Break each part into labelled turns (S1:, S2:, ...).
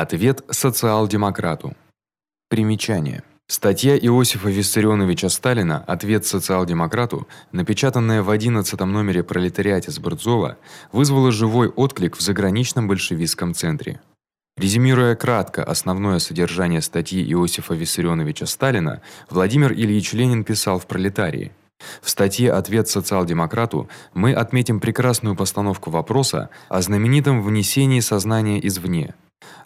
S1: Ответ социал-демократу. Примечание. Статья Иосифа Виссарионовича Сталина Ответ социал-демократу, напечатанная в 11 номере Пролетариатис Бырдзова, вызвала живой отклик в заграничном большевистском центре. Резюмируя кратко основное содержание статьи Иосифа Виссарионовича Сталина, Владимир Ильич Ленин писал в Пролетарии: в статье Ответ социал-демократу мы отметим прекрасную постановку вопроса о знаменитом внесении сознания извне.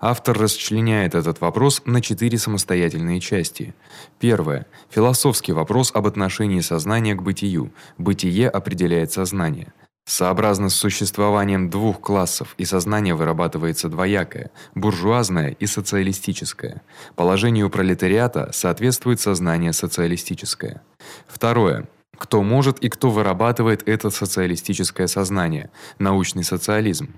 S1: Автор расчленяет этот вопрос на четыре самостоятельные части. Первое философский вопрос об отношении сознания к бытию. Бытие определяет сознание. Сообразно с существованием двух классов и сознание вырабатывается двоякое буржуазное и социалистическое. Положению пролетариата соответствует сознание социалистическое. Второе кто может и кто вырабатывает это социалистическое сознание, научный социализм.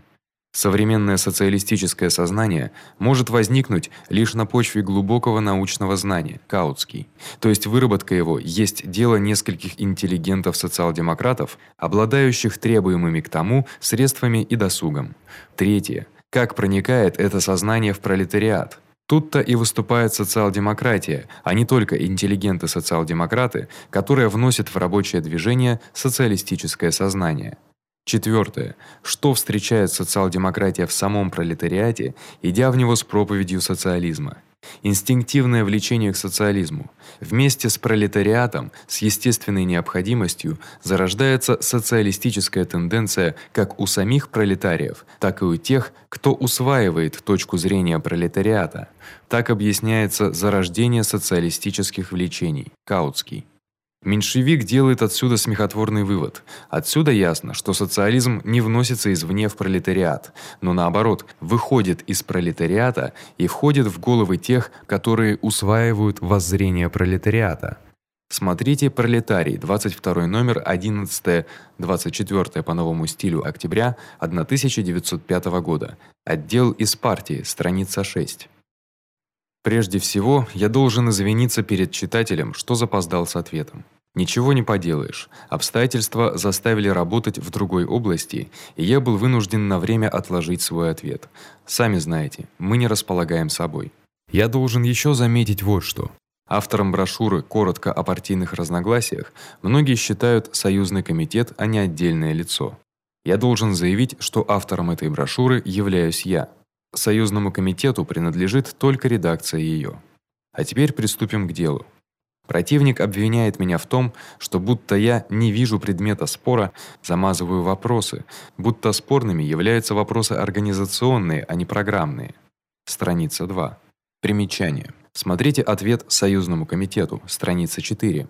S1: Современное социалистическое сознание может возникнуть лишь на почве глубокого научного знания, Каутский. То есть выработка его есть дело нескольких интеллигентов-социал-демократов, обладающих требуемыми к тому средствами и досугом. Третье как проникает это сознание в пролетариат? Тут-то и выступает социал-демократия, а не только интеллигенты-социал-демократы, которые вносят в рабочее движение социалистическое сознание. Четвертое. Что встречает социал-демократия в самом пролетариате, идя в него с проповедью социализма? Инстинктивное влечение к социализму. Вместе с пролетариатом, с естественной необходимостью зарождается социалистическая тенденция как у самих пролетариев, так и у тех, кто усваивает точку зрения пролетариата. Так объясняется зарождение социалистических влечений. Каутский. Меньшевик делает отсюда смехотворный вывод. Отсюда ясно, что социализм не вносится извне в пролетариат, но наоборот, выходит из пролетариата и входит в головы тех, которые усваивают воззрение пролетариата. Смотрите Пролетарий, 22 номер, 11 24 по новому стилю октября 1905 года. Отдел из партии, страница 6. Прежде всего, я должен извиниться перед читателем, что запоздал с ответом. Ничего не поделаешь. Обстоятельства заставили работать в другой области, и я был вынужден на время отложить свой ответ. Сами знаете, мы не располагаем собой. Я должен ещё заметить вот что. Автором брошюры коротко о партийных разногласиях многие считают союзный комитет, а не отдельное лицо. Я должен заявить, что автором этой брошюры являюсь я. Союзному комитету принадлежит только редакция её. А теперь приступим к делу. Противник обвиняет меня в том, что будто я не вижу предмета спора, замазываю вопросы, будто спорными являются вопросы организационные, а не программные. Страница 2. Примечание. Смотрите ответ союзному комитету, страница 4.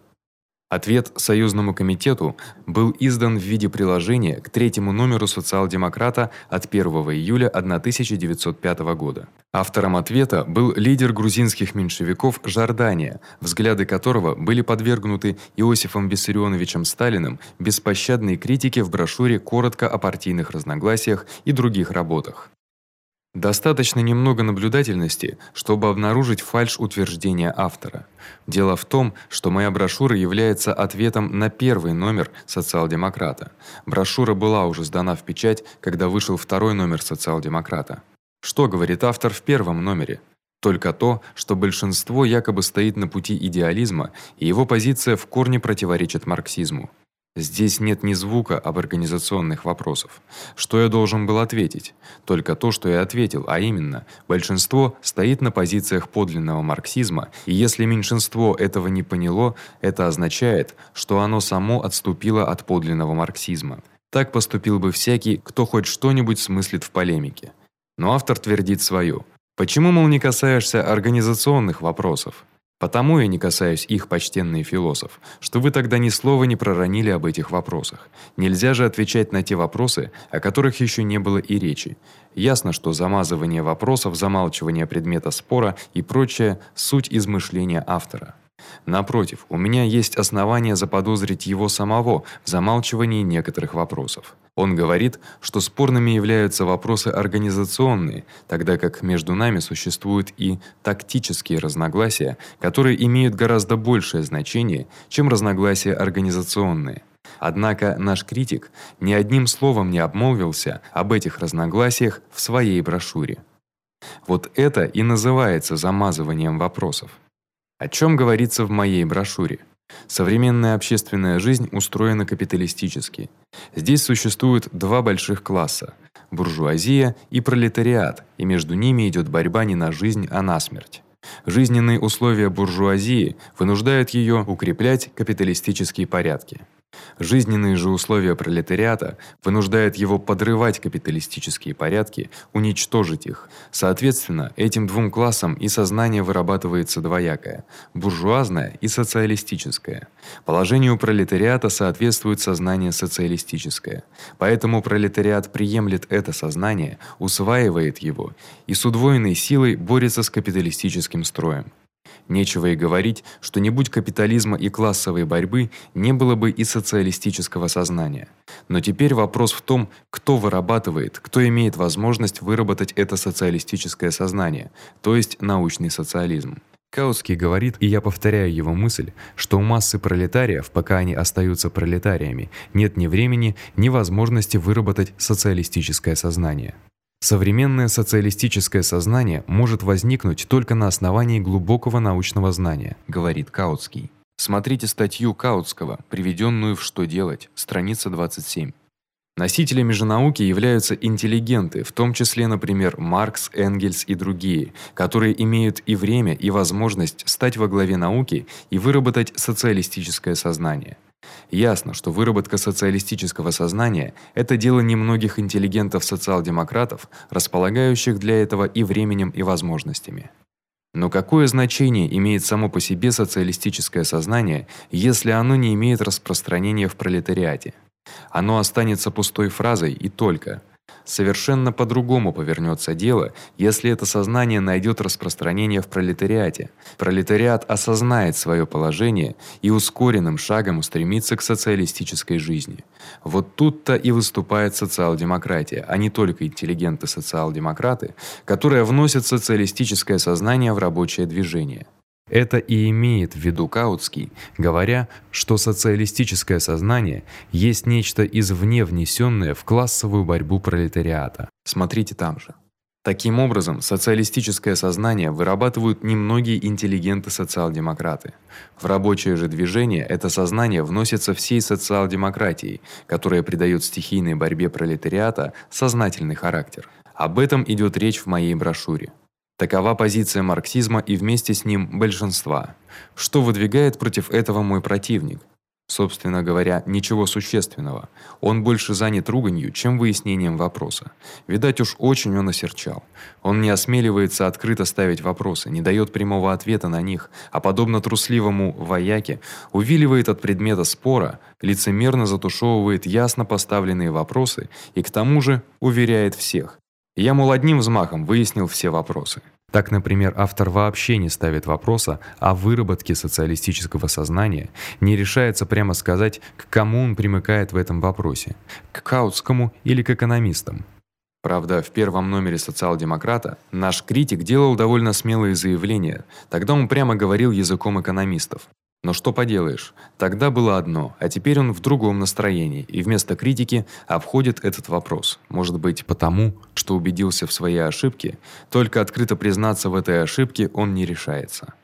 S1: Ответ союзному комитету был издан в виде приложения к третьему номеру Социал-демократа от 1 июля 1905 года. Автором ответа был лидер грузинских меньшевиков Жордания, взгляды которого были подвергнуты Иосифом Виссарионовичем Сталиным беспощадной критике в брошюре Коротко о партийных разногласиях и других работах. Достаточно немного наблюдательности, чтобы обнаружить фальшь утверждения автора. Дело в том, что моя брошюра является ответом на первый номер Социал-демократа. Брошюра была уже сдана в печать, когда вышел второй номер Социал-демократа. Что говорит автор в первом номере? Только то, что большинство якобы стоит на пути идеализма, и его позиция в корне противоречит марксизму. Здесь нет ни звука об организационных вопросах. Что я должен был ответить? Только то, что я ответил, а именно, большинство стоит на позициях подлинного марксизма, и если меньшинство этого не поняло, это означает, что оно само отступило от подлинного марксизма. Так поступил бы всякий, кто хоть что-нибудь смыслит в полемике. Но автор твердит своё. Почему мол не касаешься организационных вопросов? Потому я не касаюсь их, почтенный философ, что вы тогда ни слова не проронили об этих вопросах. Нельзя же отвечать на те вопросы, о которых ещё не было и речи. Ясно, что замазывание вопросов, замалчивание предмета спора и прочее суть измышления автора. Напротив, у меня есть основания заподозрить его самого в замалчивании некоторых вопросов. Он говорит, что спорными являются вопросы организационные, тогда как между нами существуют и тактические разногласия, которые имеют гораздо большее значение, чем разногласия организационные. Однако наш критик ни одним словом не обмолвился об этих разногласиях в своей брошюре. Вот это и называется замазыванием вопросов. О чём говорится в моей брошюре? Современная общественная жизнь устроена капиталистически. Здесь существует два больших класса: буржуазия и пролетариат, и между ними идёт борьба не на жизнь, а на смерть. Жизненные условия буржуазии вынуждают её укреплять капиталистические порядки. Жизненные же условия пролетариата вынуждают его подрывать капиталистические порядки, уничтожить их. Соответственно, этим двум классам и сознание вырабатывается двоякое: буржуазное и социалистическое. Положению пролетариата соответствует сознание социалистическое. Поэтому пролетариат приемлет это сознание, усваивает его и с удвоенной силой борется с капиталистическим строем. Нечего и говорить, что не будь капитализма и классовой борьбы, не было бы и социалистического сознания. Но теперь вопрос в том, кто вырабатывает, кто имеет возможность выработать это социалистическое сознание, то есть научный социализм. Каутский говорит, и я повторяю его мысль, что у массы пролетариев, пока они остаются пролетариями, нет ни времени, ни возможности выработать социалистическое сознание. Современное социалистическое сознание может возникнуть только на основании глубокого научного знания, говорит Каутский. Смотрите статью Каутского, приведённую в Что делать, страница 27. Носителями же науки являются интеллигенты, в том числе, например, Маркс, Энгельс и другие, которые имеют и время, и возможность стать во главе науки и выработать социалистическое сознание. Ясно, что выработка социалистического сознания это дело немногих интеллигентов-социал-демократов, располагающих для этого и временем, и возможностями. Но какое значение имеет само по себе социалистическое сознание, если оно не имеет распространения в пролетариате? Оно останется пустой фразой и только – Совершенно по-другому повернётся дело, если это сознание найдёт распространение в пролетариате. Пролетариат осознает своё положение и ускоренным шагом устремится к социалистической жизни. Вот тут-то и выступает социал-демократия, а не только интеллигенты-социал-демократы, которые вносят социалистическое сознание в рабочее движение. Это и имеет в виду Каутский, говоря, что социалистическое сознание есть нечто извне внесённое в классовую борьбу пролетариата. Смотрите там же. Таким образом, социалистическое сознание вырабатывают немногие интеллигенты-социал-демократы. В рабочее же движение это сознание вносится всей социал-демократией, которая придаёт стихийной борьбе пролетариата сознательный характер. Об этом идёт речь в моей брошюре. Такова позиция марксизма и вместе с ним большинства. Что выдвигает против этого мой противник? Собственно говоря, ничего существенного. Он больше занят руганью, чем выяснением вопроса. Видать уж очень он осерчал. Он не осмеливается открыто ставить вопросы, не даёт прямого ответа на них, а подобно трусливому вояке увиливает от предмета спора, лицемерно затушевывает ясно поставленные вопросы и к тому же уверяет всех: я мол одним взмахом выяснил все вопросы. Так, например, автор вообще не ставит вопроса о выработке социалистического сознания, не решается прямо сказать, к кому он примыкает в этом вопросе: к Каутскому или к экономистам. Правда, в первом номере Социал-демократа наш критик делал довольно смелые заявления. Тогда он прямо говорил языком экономистов. Но что поделаешь? Тогда было одно, а теперь он в другом настроении и вместо критики обходит этот вопрос. Может быть, потому, что убедился в своей ошибке, только открыто признаться в этой ошибке он не решается.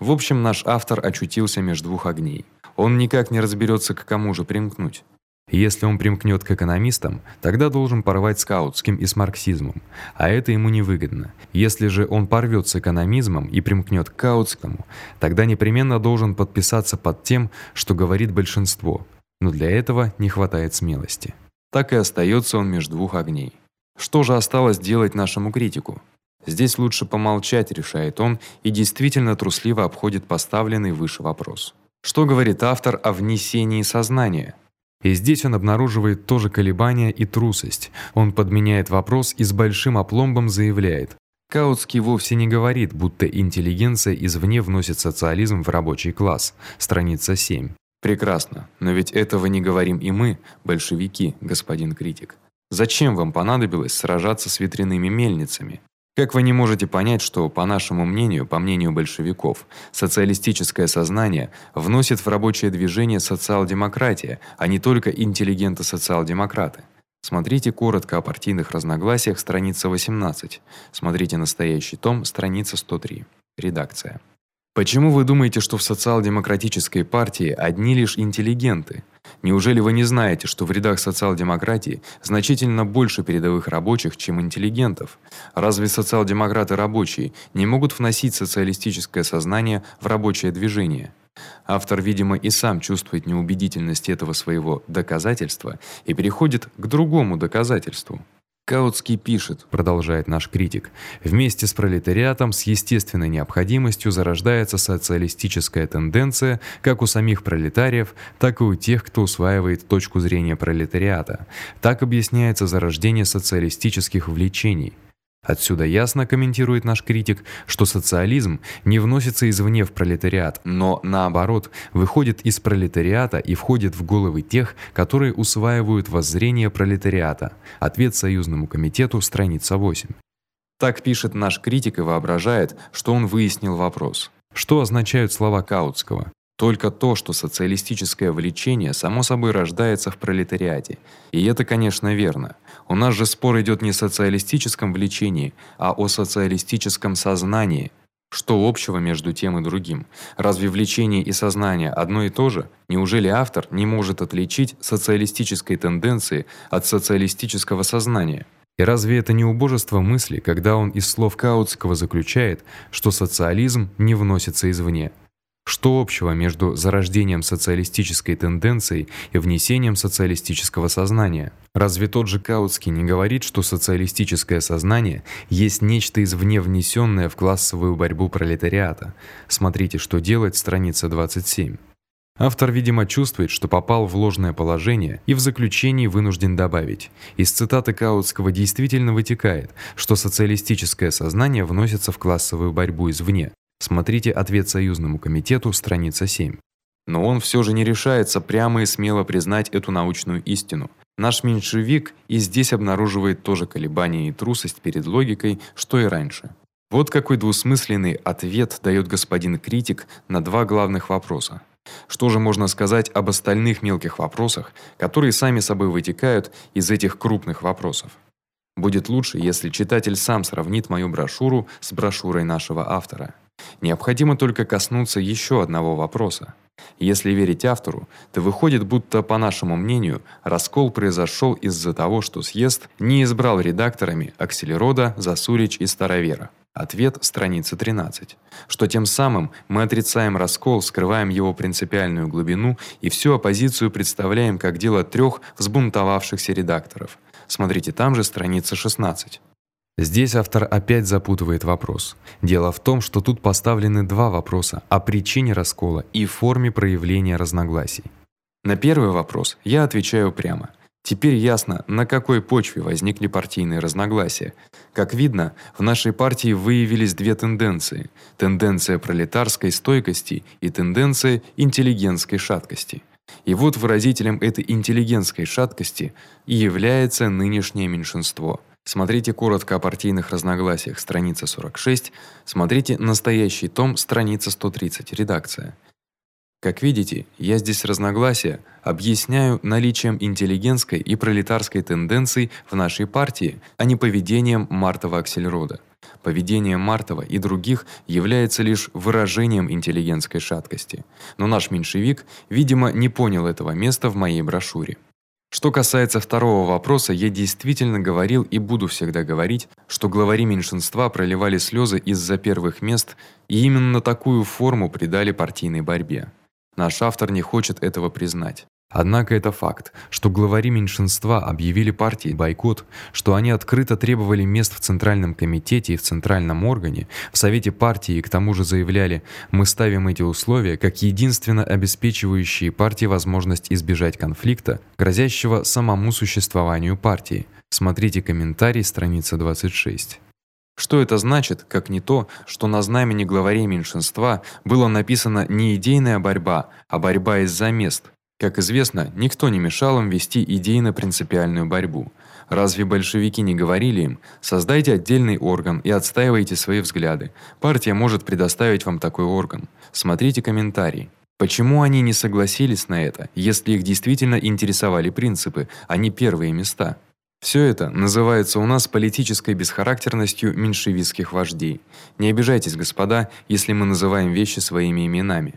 S1: В общем, наш автор очутился между двух огней. Он никак не разберётся, к кому же примкнуть. Если он примкнёт к экономистам, тогда должен порвать с каутским и с марксизмом, а это ему невыгодно. Если же он порвёт с экономизмом и примкнёт к каутскому, тогда непременно должен подписаться под тем, что говорит большинство. Но для этого не хватает смелости. Так и остаётся он между двух огней. Что же осталось делать нашему критику? Здесь лучше помолчать, решает он, и действительно трусливо обходит поставленный выше вопрос. Что говорит автор о внесении сознания? И здесь он обнаруживает тоже колебания и трусость. Он подменяет вопрос и с большим опломбом заявляет: Каутский вовсе не говорит, будто интеллигенция извне вносит социализм в рабочий класс. Страница 7. Прекрасно, но ведь этого не говорим и мы, большевики, господин критик. Зачем вам понадобилось сражаться с ветряными мельницами? Как вы не можете понять, что, по нашему мнению, по мнению большевиков, социалистическое сознание вносит в рабочее движение социал-демократия, а не только интеллигенты-социал-демократы? Смотрите коротко о партийных разногласиях, страница 18. Смотрите настоящий том, страница 103. Редакция. Почему вы думаете, что в социал-демократической партии одни лишь интеллигенты? Неужели вы не знаете, что в рядах социал-демократии значительно больше передовых рабочих, чем интеллигентов? Разве социал-демократы рабочие не могут вносить социалистическое сознание в рабочее движение? Автор, видимо, и сам чувствует неубедительность этого своего доказательства и переходит к другому доказательству. Каутский пишет, продолжает наш критик. Вместе с пролетариатом с естественной необходимостью зарождается социалистическая тенденция как у самих пролетариев, так и у тех, кто усваивает точку зрения пролетариата. Так объясняется зарождение социалистических влечений. Отсюда ясно комментирует наш критик, что социализм не вносится извне в пролетариат, но наоборот, выходит из пролетариата и входит в головы тех, которые усваивают воззрение пролетариата. Ответ союзному комитету, страница 8. Так пишет наш критик и воображает, что он выяснил вопрос. Что означают слова Каутского? Только то, что социалистическое влечение само собой рождается в пролетариате. И это, конечно, верно. У нас же спор идёт не о социалистическом влечении, а о социалистическом сознании. Что общего между тем и другим? Разве влечение и сознание одно и то же? Неужели автор не может отличить социалистической тенденции от социалистического сознания? И разве это не убожество мысли, когда он из слов Каутского заключает, что социализм не вносится извне? Что общего между зарождением социалистической тенденции и внесением социалистического сознания? Разве тот же Каутский не говорит, что социалистическое сознание есть нечто извне внесённое в классовую борьбу пролетариата? Смотрите, что делать, страница 27. Автор, видимо, чувствует, что попал в ложное положение и в заключении вынужден добавить: из цитаты Каутского действительно вытекает, что социалистическое сознание вносится в классовую борьбу извне. Смотрите ответ союзному комитету, страница 7. Но он всё же не решается прямо и смело признать эту научную истину. Наш меньшевик и здесь обнаруживает тоже колебания и трусость перед логикой, что и раньше. Вот какой двусмысленный ответ даёт господин критик на два главных вопроса. Что же можно сказать об остальных мелких вопросах, которые сами собой вытекают из этих крупных вопросов? Будет лучше, если читатель сам сравнит мою брошюру с брошюрой нашего автора. Необходимо только коснуться ещё одного вопроса. Если верить автору, то выходит, будто по нашему мнению, раскол произошёл из-за того, что съезд не избрал редакторами Акселерода, Засулич и Старовера. Ответ страница 13. Что тем самым мы отрицаем раскол, скрываем его принципиальную глубину и всю оппозицию представляем как дело трёх взбунтовавшихся редакторов. Смотрите там же страница 16. Здесь автор опять запутывает вопрос. Дело в том, что тут поставлены два вопроса о причине раскола и форме проявления разногласий. На первый вопрос я отвечаю прямо. Теперь ясно, на какой почве возникли партийные разногласия. Как видно, в нашей партии выявились две тенденции: тенденция пролетарской стойкости и тенденция интеллигентской шаткости. И вот выразителем этой интеллигентской шаткости и является нынешнее меньшинство. Смотрите коротко о партийных разногласиях, страница 46. Смотрите настоящий том, страница 130, редакция. Как видите, я здесь разногласия объясняю наличием интеллигентской и пролетарской тенденций в нашей партии, а не поведением Мартова-Аксельрода. Поведение Мартова и других является лишь выражением интеллигентской шаткости. Но наш меньшевик, видимо, не понял этого места в моей брошюре. Что касается второго вопроса, я действительно говорил и буду всегда говорить, что главари меньшинства проливали слезы из-за первых мест и именно такую форму придали партийной борьбе. Наш автор не хочет этого признать. Однако это факт, что главари меньшинства объявили партии бойкот, что они открыто требовали мест в центральном комитете и в центральном органе, в совете партии и к тому же заявляли: "Мы ставим эти условия как единственно обеспечивающие партии возможность избежать конфликта, грозящего самому существованию партии". Смотрите комментарий, страница 26. Что это значит, как не то, что на знамени главарей меньшинства было написано не идейная борьба, а борьба из-за мест? Как известно, никто не мешал им вести идейно-принципиальную борьбу. Разве большевики не говорили им: "Создайте отдельный орган и отстаивайте свои взгляды. Партия может предоставить вам такой орган". Смотрите комментарий. Почему они не согласились на это, если их действительно интересовали принципы, а не первые места? Всё это называется у нас политической бесхарактерностью меньшевистских вождей. Не обижайтесь, господа, если мы называем вещи своими именами.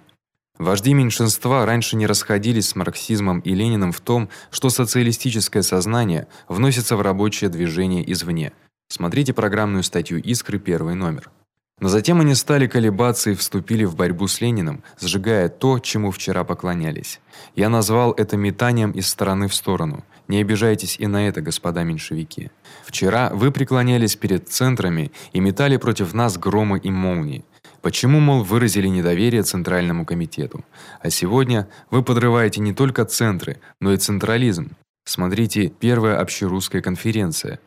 S1: Вожди меньшинства раньше не расходились с марксизмом и Лениным в том, что социалистическое сознание вносится в рабочее движение извне. Смотрите программную статью Искры, первый номер. Но затем они стали колебаться и вступили в борьбу с Лениным, сжигая то, чему вчера поклонялись. Я назвал это метанием из стороны в сторону. Не обижайтесь и на это, господа меньшевики. Вчера вы преклонялись перед центрами и метали против нас громы и молнии. Почему, мол, выразили недоверие центральному комитету? А сегодня вы подрываете не только центры, но и централизм. Смотрите, первая общерусская конференция.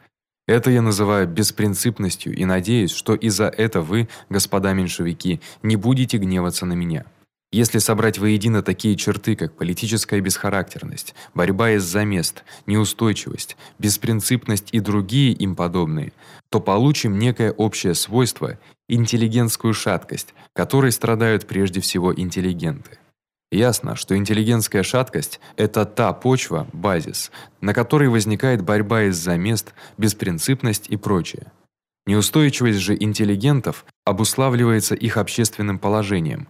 S1: Это я называю беспринципностью и надеюсь, что и за это вы, господа меньшевики, не будете гневаться на меня. Если собрать воедино такие черты, как политическая бесхарактерность, борьба из-за мест, неустойчивость, беспринципность и другие им подобные, то получим некое общее свойство интеллигентскую шаткость, которой страдают прежде всего интеллигенты. Ясно, что интеллигентская шаткость это та почва, базис, на которой возникает борьба из-за мест, беспринципность и прочее. Неустойчивость же интеллигентов обуславливается их общественным положением.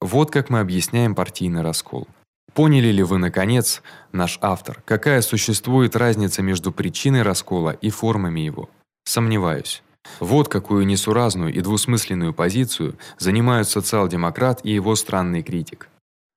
S1: Вот как мы объясняем партийный раскол. Поняли ли вы наконец, наш автор, какая существует разница между причиной раскола и формами его? Сомневаюсь. Вот какую несуразную и двусмысленную позицию занимают социал-демократ и его странный критик.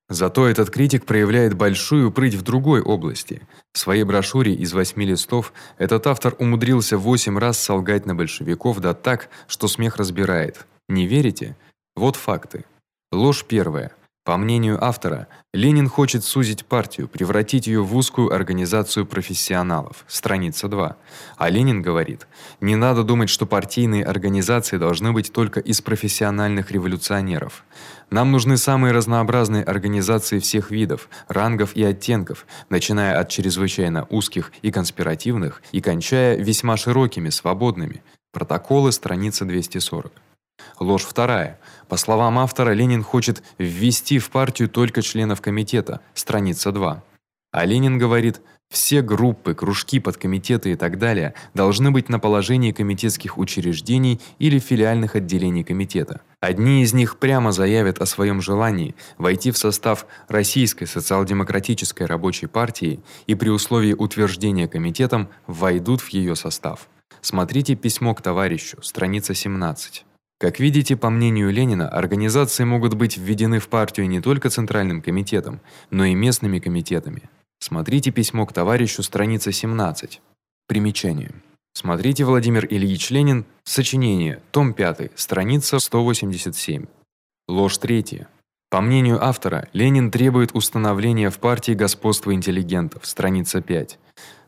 S1: Зато этот критик проявляет большую прыть в другой области. В своей брошюре из восьми листов этот автор умудрился восемь раз солгать на большевиков да так, что смех разбирает. Не верите? Вот факты. Ложь первая. По мнению автора, Ленин хочет сузить партию, превратить её в узкую организацию профессионалов. Страница 2. А Ленин говорит: "Не надо думать, что партийные организации должны быть только из профессиональных революционеров. Нам нужны самые разнообразные организации всех видов, рангов и оттенков, начиная от чрезвычайно узких и конспиративных и кончая весьма широкими, свободными". Протоколы, страница 240. Ложь вторая. По словам автора, Ленин хочет ввести в партию только членов комитета. Страница 2. А Ленин говорит: все группы, кружки, подкомитеты и так далее должны быть на положении комитетских учреждений или филиальных отделений комитета. Одни из них прямо заявят о своём желании войти в состав Российской социал-демократической рабочей партии и при условии утверждения комитетом войдут в её состав. Смотрите письмо к товарищу, страница 17. Как видите, по мнению Ленина, организации могут быть введены в партию не только центральным комитетом, но и местными комитетами. Смотрите письмо к товарищу, страница 17. Примечание. Смотрите Владимир Ильич Ленин, сочинение, том 5, страница 187. Ложь третья. По мнению автора, Ленин требует установления в партии господства интеллигентов, страница 5.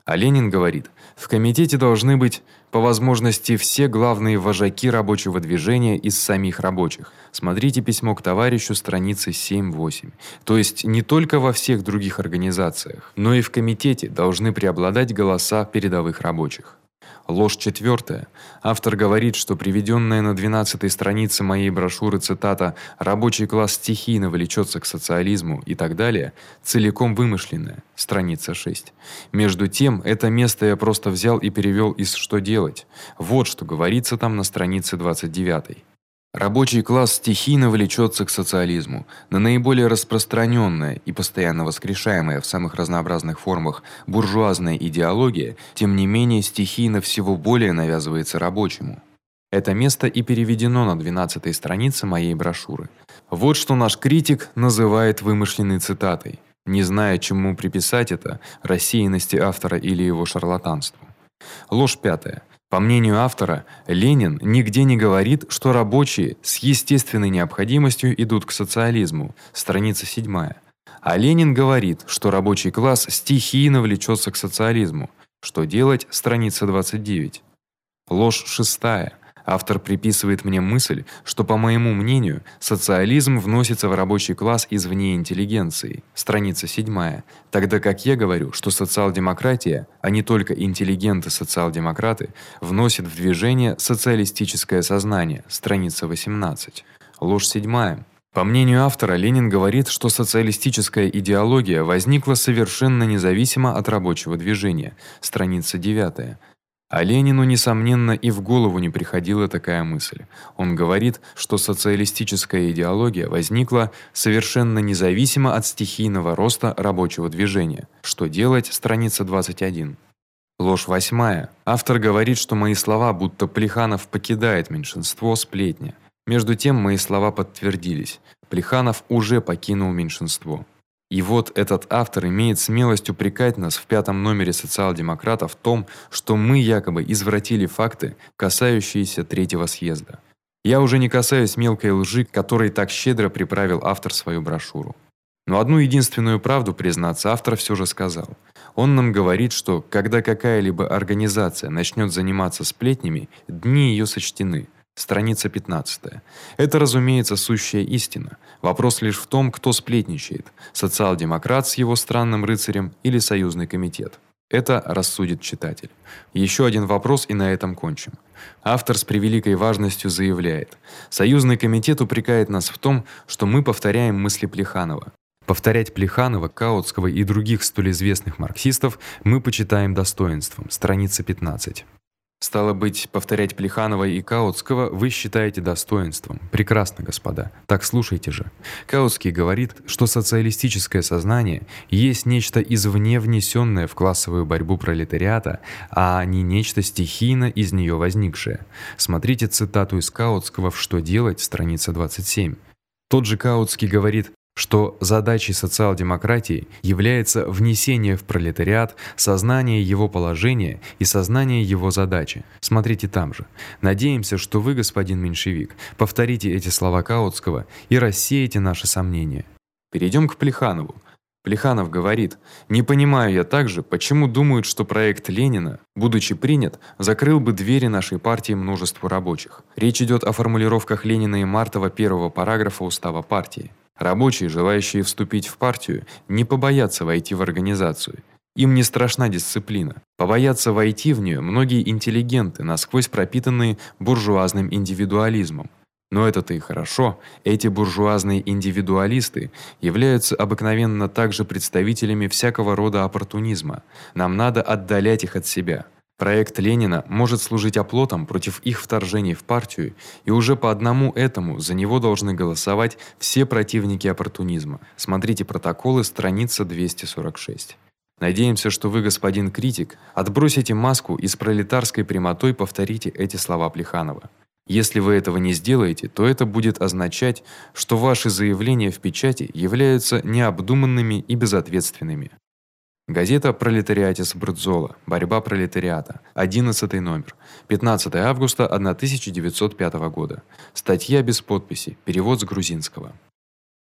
S1: А Ленин говорит: "В комитете должны быть по возможности все главные вожаки рабочего движения из самих рабочих. Смотрите письмо к товарищу, страницы 7-8. То есть не только во всех других организациях, но и в комитете должны преобладать голоса передовых рабочих. Ложь четвёртая. Автор говорит, что приведённая на 12 странице моей брошюры цитата рабочий класс стихийно влечётся к социализму и так далее, целиком вымышленная. Страница 6. Между тем, это место я просто взял и перевёл из Что делать. Вот что говорится там на странице 29. Рабочий класс стихийно влечётся к социализму, но наиболее распространённая и постоянно воскрешаемая в самых разнообразных формах буржуазная идеология, тем не менее стихийно всего более навязывается рабочему. Это место и переведено на 12-й странице моей брошюры. Вот что наш критик называет вымышленной цитатой, не зная, чему приписать это рассеянности автора или его шарлатанству. Ложь пятая. По мнению автора, Ленин нигде не говорит, что рабочие с естественной необходимостью идут к социализму. Страница 7. А Ленин говорит, что рабочий класс стихийно влечётся к социализму. Что делать? Страница 29. Ложь шестая. Автор приписывает мне мысль, что по моему мнению, социализм вносится в рабочий класс извне интеллигенции. Страница 7. Тогда как я говорю, что социал-демократия, а не только интеллигенты-социал-демократы, вносит в движение социалистическое сознание. Страница 18. Ложь седьмая. По мнению автора, Ленин говорит, что социалистическая идеология возникла совершенно независимо от рабочего движения. Страница 9. А Ленину несомненно и в голову не приходила такая мысль. Он говорит, что социалистическая идеология возникла совершенно независимо от стихийного роста рабочего движения. Что делать? Страница 21. Ложь восьмая. Автор говорит, что мои слова будто Плеханов покидает меньшинство сплетня. Между тем мои слова подтвердились. Плеханов уже покинул меньшинство. И вот этот автор имеет смелость упрекать нас в пятом номере социал-демократов в том, что мы якобы извратили факты, касающиеся третьего съезда. Я уже не касаюсь мелкой лжи, которой так щедро приправил автор свою брошюру. Но одну единственную правду, признаться, автор всё же сказал. Он нам говорит, что когда какая-либо организация начнёт заниматься сплетнями, дни её сочтены. Страница 15. Это, разумеется, сущая истина. Вопрос лишь в том, кто сплетничает: социал-демократ с его странным рыцарем или союзный комитет. Это рассудит читатель. Ещё один вопрос и на этом кончим. Автор с превеликой важностью заявляет: Союзный комитет упрекает нас в том, что мы повторяем мысли Плеханова. Повторять Плеханова, Каутского и других столь известных марксистов мы почитаем достоинством. Страница 15. Стало быть, повторять Плеханова и Каутского вы считаете достоинством. Прекрасно, господа. Так слушайте же. Каутский говорит, что социалистическое сознание есть нечто извне внесённое в классовую борьбу пролетариата, а не нечто стихийно из неё возникшее. Смотрите цитату из Каутского в Что делать, страница 27. Тот же Каутский говорит: что задачей социал-демократии является внесение в пролетариат сознания его положения и сознания его задачи. Смотрите там же. Надеемся, что вы, господин меньшевик, повторите эти слова Каутского и рассеете наши сомнения. Перейдём к Плеханову. Плеханов говорит: "Не понимаю я также, почему думают, что проект Ленина, будучи принят, закрыл бы двери нашей партии множеству рабочих. Речь идёт о формулировках Ленина и Мартова первого параграфа устава партии. Рабочие, желающие вступить в партию, не побоятся войти в организацию. Им не страшна дисциплина. Побоятся войти в неё многие интеллигенты, насквозь пропитанные буржуазным индивидуализмом. Но это-то и хорошо. Эти буржуазные индивидуалисты являются обыкновенно также представителями всякого рода оппортунизма. Нам надо отдалять их от себя. Проект Ленина может служить оплотом против их вторжения в партию, и уже по одному этому за него должны голосовать все противники оппортунизма. Смотрите протоколы, страница 246. Надеемся, что вы, господин критик, отбросите маску и с пролетарской прямотой повторите эти слова Плеханова. Если вы этого не сделаете, то это будет означать, что ваши заявления в печати являются необдуманными и безответственными. Газета Пролетариатис Брдзола. Борьба пролетариата. 11 номер. 15 августа 1905 года. Статья без подписи. Перевод с грузинского.